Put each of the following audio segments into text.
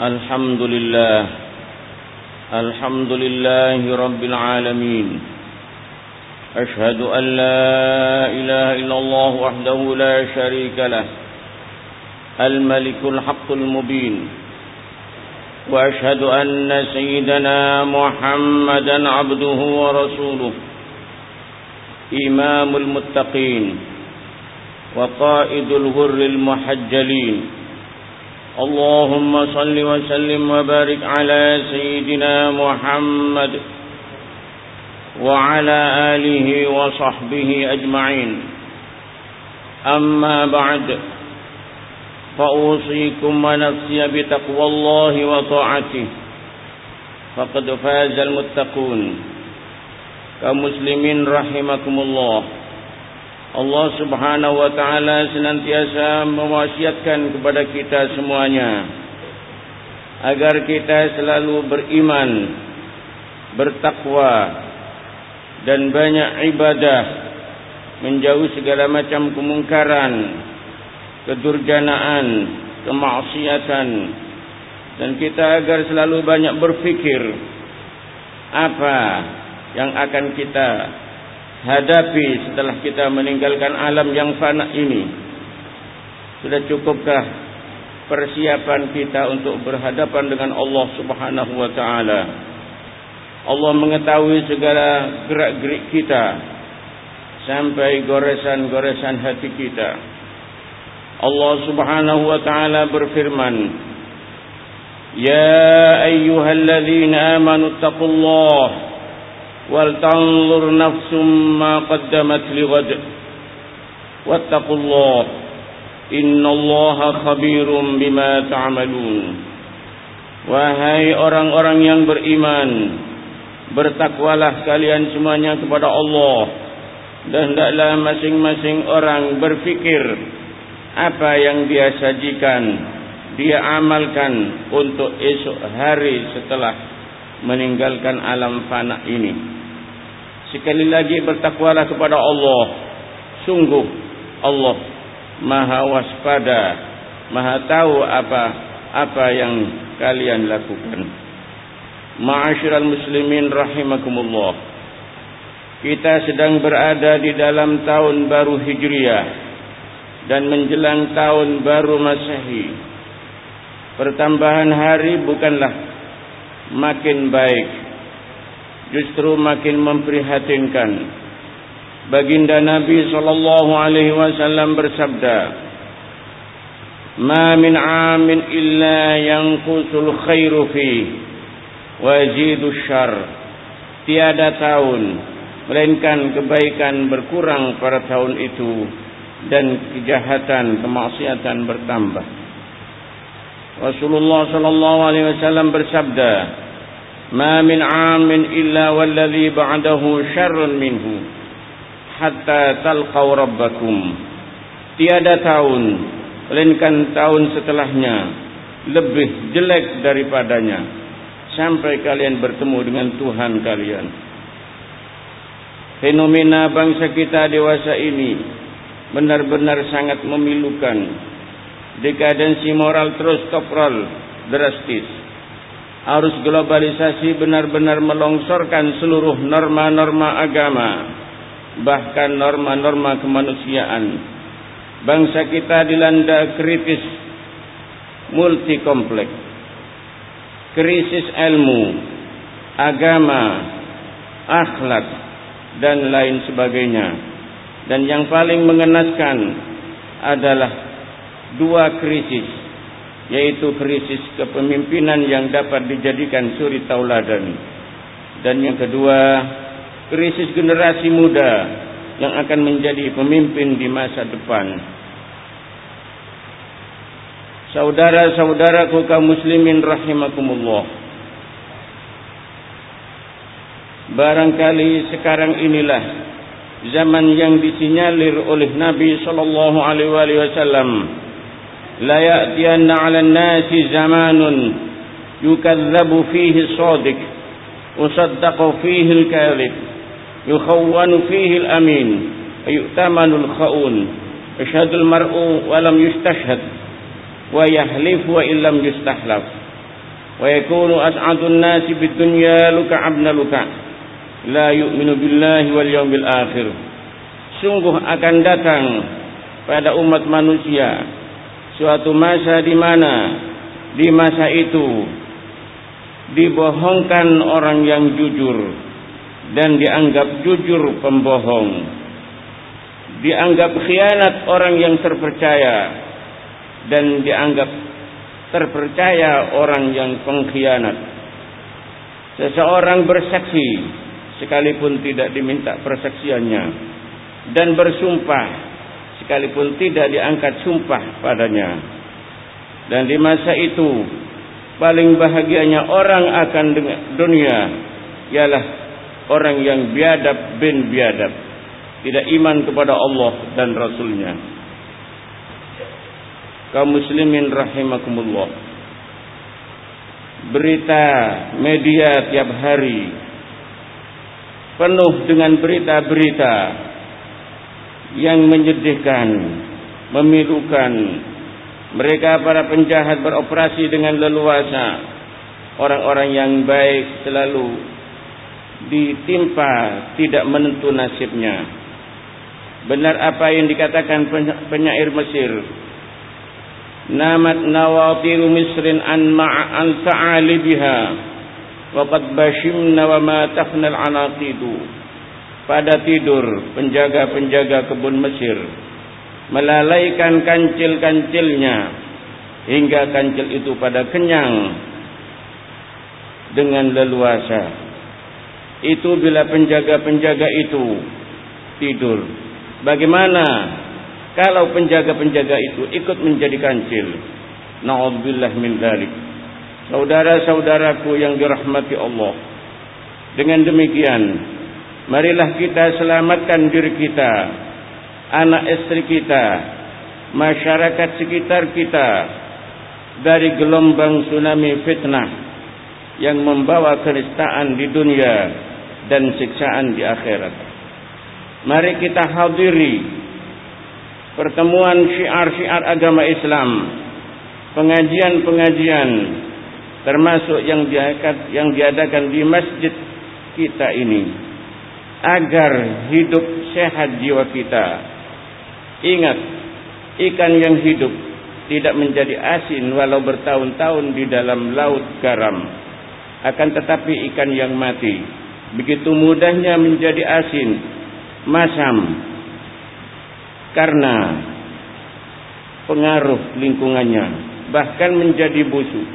الحمد لله. الحمد لله رب العالمين. أشهد أن لا إله إلا الله وحده لا شريك له. الملك الحق المبين. وأشهد أن سيدنا محمدا عبده ورسوله. إمام المتقين. وقائد الغر المحجلين. اللهم صل وسلم وبارك على سيدنا محمد وعلى آله وصحبه أجمعين. أما بعد فأوصيكم ونفسي بتقوى الله وطاعته. فقد فاز المتقون. كمسلمين رحمكم الله. Allah subhanahu wa ta'ala senantiasa mewasiatkan kepada kita semuanya agar kita selalu beriman bertakwa dan banyak ibadah menjauh segala macam kemungkaran kedurjanaan kemaksiatan dan kita agar selalu banyak berfikir apa yang akan kita hadapi setelah kita meninggalkan alam yang fana ini. Sudah cukupkah persiapan kita untuk berhadapan dengan Allah Subhanahu wa taala? Allah mengetahui segala gerak-gerik kita sampai goresan-goresan hati kita. Allah Subhanahu wa taala berfirman Ya ayyuhalladzina amanu taqullaha ولتنظر نفس ما قدمت لغد واتقوا الله إن الله خبير بما تعملون Wahai orang-orang yang beriman Bertakwalah kalian semuanya kepada Allah Dan hendaklah masing-masing orang berfikir Apa yang dia sajikan Dia amalkan untuk esok hari setelah meninggalkan alam fana ini Sekali lagi bertakwalah kepada Allah. Sungguh Allah Maha waspada, Maha tahu apa apa yang kalian lakukan. Ma'asyiral muslimin rahimakumullah. Kita sedang berada di dalam tahun baru Hijriah dan menjelang tahun baru Masehi. Pertambahan hari bukanlah makin baik justru makin memprihatinkan. Baginda Nabi sallallahu alaihi wasallam bersabda, "Ma min 'amin illa yanqusul khairu fi wa yazidu syarr." Tiada tahun melainkan kebaikan berkurang pada tahun itu dan kejahatan kemaksiatan bertambah. Rasulullah sallallahu alaihi wasallam bersabda, ما من عام إلا والذي بعده شر منه حتى تلقوا ربكم tiada tahun melainkan tahun setelahnya lebih jelek daripadanya sampai kalian bertemu dengan Tuhan kalian fenomena bangsa kita dewasa ini benar-benar sangat memilukan dekadensi moral terus toprol drastis arus globalisasi benar-benar melongsorkan seluruh norma-norma agama bahkan norma-norma kemanusiaan. Bangsa kita dilanda kritis multi kompleks krisis ilmu agama akhlak dan lain sebagainya. Dan yang paling mengenaskan adalah dua krisis yaitu krisis kepemimpinan yang dapat dijadikan suri tauladan. Dan yang kedua krisis generasi muda yang akan menjadi pemimpin di masa depan. Saudara-saudaraku kaum muslimin rahimakumullah. Barangkali sekarang inilah zaman yang disinyalir oleh Nabi sallallahu alaihi wasallam لا يأتين على الناس زمان يكذب فيه الصادق وصدق فيه الكاذب يخون فيه الأمين ويؤتمن الخؤون يشهد المرء ولم يستشهد ويحلف وإن لم يستحلف. nasi bid dunya luka abna luka la yu'minu billahi wal yawmil akhir sungguh akan datang pada umat manusia suatu masa di mana di masa itu dibohongkan orang yang jujur dan dianggap jujur pembohong. Dianggap khianat orang yang terpercaya dan dianggap terpercaya orang yang pengkhianat. Seseorang bersaksi sekalipun tidak diminta persaksiannya dan bersumpah sekalipun tidak diangkat sumpah padanya. Dan di masa itu paling bahagianya orang akan dunia ialah orang yang biadab bin biadab. Tidak iman kepada Allah dan Rasulnya. Kaum muslimin rahimakumullah. Berita media tiap hari penuh dengan berita-berita yang menyedihkan memilukan mereka para penjahat beroperasi dengan leluasa. Orang-orang yang baik selalu ditimpa tidak menentu nasibnya. Benar apa yang dikatakan penyair Mesir. Namat nawatiru misrin an ma'an sa'alibiha. Waqad bashimna wa ma tafnal anaqidu. Pada tidur penjaga-penjaga kebun Mesir melalaikan kancil-kancilnya hingga kancil itu pada kenyang dengan leluasa. Itu bila penjaga-penjaga itu tidur. Bagaimana kalau penjaga-penjaga itu ikut menjadi kancil? Na'udzubillah min dzalik. Saudara-saudaraku yang dirahmati Allah. Dengan demikian, marilah kita selamatkan diri kita anak istri kita, masyarakat sekitar kita dari gelombang tsunami fitnah yang membawa kenistaan di dunia dan siksaan di akhirat. Mari kita hadiri pertemuan syiar-syiar agama Islam, pengajian-pengajian termasuk yang diadakan di masjid kita ini agar hidup sehat jiwa kita Ingat, ikan yang hidup tidak menjadi asin walau bertahun-tahun di dalam laut garam. Akan tetapi ikan yang mati begitu mudahnya menjadi asin, masam karena pengaruh lingkungannya, bahkan menjadi busuk.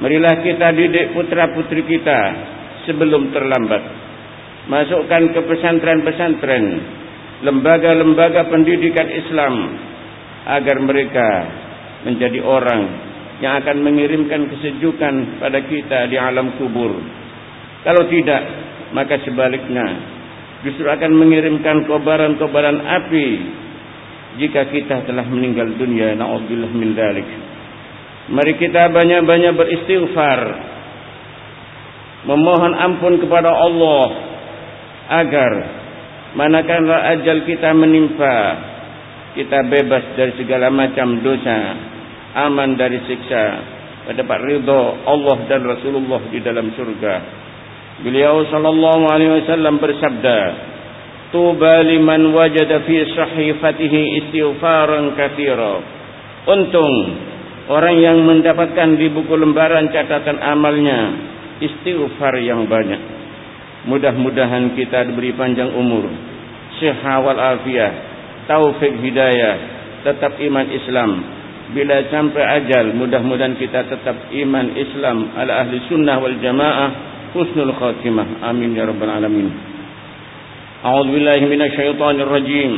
Marilah kita didik putra-putri kita sebelum terlambat. Masukkan ke pesantren-pesantren lembaga-lembaga pendidikan Islam agar mereka menjadi orang yang akan mengirimkan kesejukan pada kita di alam kubur. Kalau tidak, maka sebaliknya justru akan mengirimkan kobaran-kobaran api jika kita telah meninggal dunia. Nauzubillah min dzalik. Mari kita banyak-banyak beristighfar memohon ampun kepada Allah agar manakala ajal kita menimpa kita bebas dari segala macam dosa aman dari siksa mendapat ridha Allah dan Rasulullah di dalam surga beliau sallallahu alaihi wasallam bersabda tuba liman wajada fi sahifatihi istighfaran katsira. Untung orang yang mendapatkan di buku lembaran catatan amalnya istighfar yang banyak Mudah-mudahan kita diberi panjang umur, sehat wal afiat, taufik hidayah, tetap iman Islam. Bila sampai ajal, mudah-mudahan kita tetap iman Islam ala ahli sunnah wal jamaah husnul khatimah. Amin ya rabbal alamin. A'udzu billahi minasyaitonir rajim.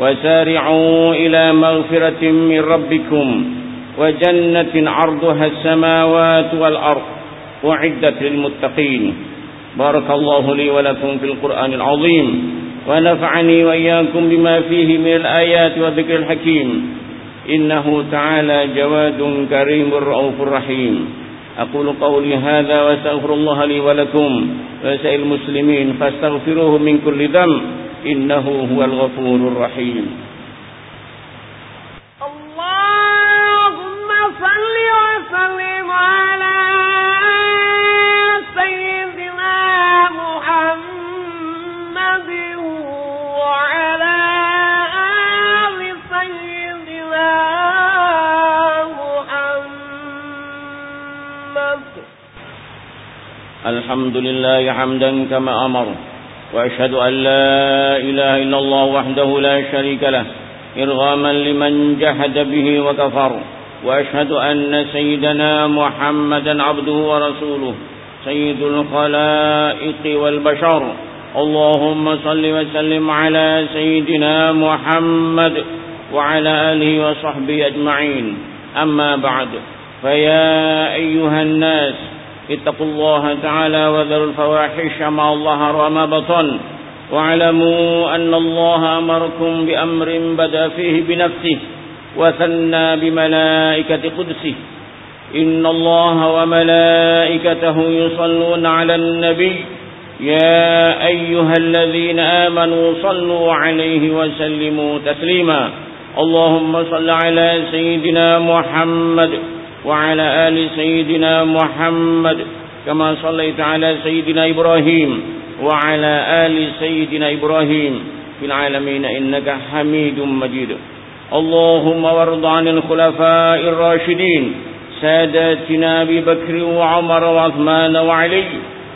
وسارعوا إلى مغفرة من ربكم وجنة عرضها السماوات والأرض وعدت للمتقين بارك الله لي ولكم في القرآن العظيم ونفعني وإياكم بما فيه من الآيات والذكر الحكيم. إنه تعالى جواد كريم رؤوف رحيم. أقول قولي هذا وأستغفر الله لي ولكم وسائر المسلمين فاستغفروه من كل ذنب إنه هو الغفور الرحيم. الحمد لله حمدا كما أمر وأشهد أن لا إله إلا الله وحده لا شريك له إرغاما لمن جحد به وكفر وأشهد أن سيدنا محمدا عبده ورسوله سيد الخلائق والبشر. اللهم صل وسلم على سيدنا محمد وعلى آله وصحبه أجمعين. أما بعد فيا أيها الناس اتقوا الله تعالى وذروا الفواحش ما ظهر وما بطن. واعلموا أن الله أمركم بأمر بدأ فيه بنفسه وثنى بملائكة قدسه. إن الله وملائكته يصلون على النبي. يا أيها الذين آمنوا صلوا عليه وسلموا تسليما. اللهم صل على سيدنا محمد وعلى آل سيدنا محمد كما صليت على سيدنا إبراهيم وعلى آل سيدنا إبراهيم في العالمين إنك حميد مجيد. اللهم وارض عن الخلفاء الراشدين ساداتنا أبي بكر وعمر وعثمان وعلي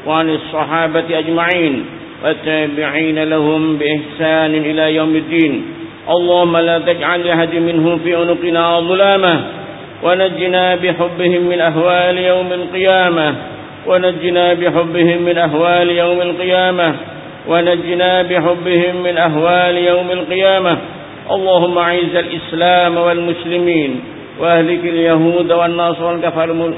وعن الصحابة أجمعين والتابعين لهم بإحسان إلى يوم الدين. اللهم لا تجعل لهد منهم في عنقنا ظلامة ونجنا بحبهم من أهوال يوم القيامة. ونجنا بحبهم من أهوال يوم القيامة. ونجنا بحبهم من أهوال يوم القيامة. اللهم أعز الإسلام والمسلمين وأهلك اليهود والنصر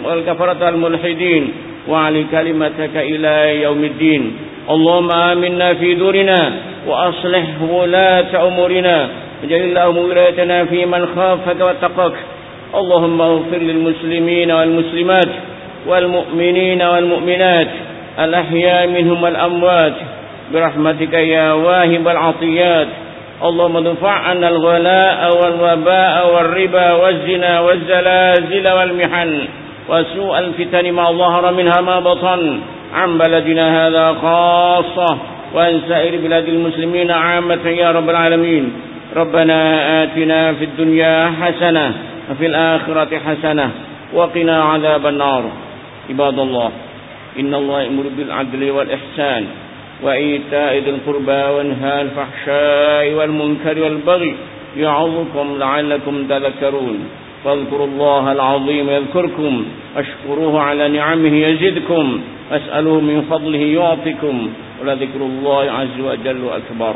والكفرة الملحدين وعلي كلمتك إلى يوم الدين. اللهم آمنا في دورنا وأصلح ولاة أمورنا. وجل اللهم ولايتنا في من خافك واتقاك. اللهم اغفر للمسلمين والمسلمات والمؤمنين والمؤمنات الأحياء منهم والأموات برحمتك يا واهب العطيات. اللهم ادفع عنا الغلاء والوباء والربا والزنا والزلازل والمحن وسوء الفتن ما ظهر منها ما بطن. عن بلدنا هذا خاصة وعن سائر بلاد المسلمين عامة يا رب العالمين. ربنا آتنا في الدنيا حسنة وفي الآخرة حسنة وقنا عذاب النار. عباد الله إن الله يأمر بالعدل والإحسان وإيتاء ذي القربى وانهى الفحشاء والمنكر والبغي يعظكم لعلكم تذكرون. فاذكروا الله العظيم يذكركم واشكروه على نعمه يزدكم واسألوه من فضله يعطكم ولذكر الله عز وجل أكبر.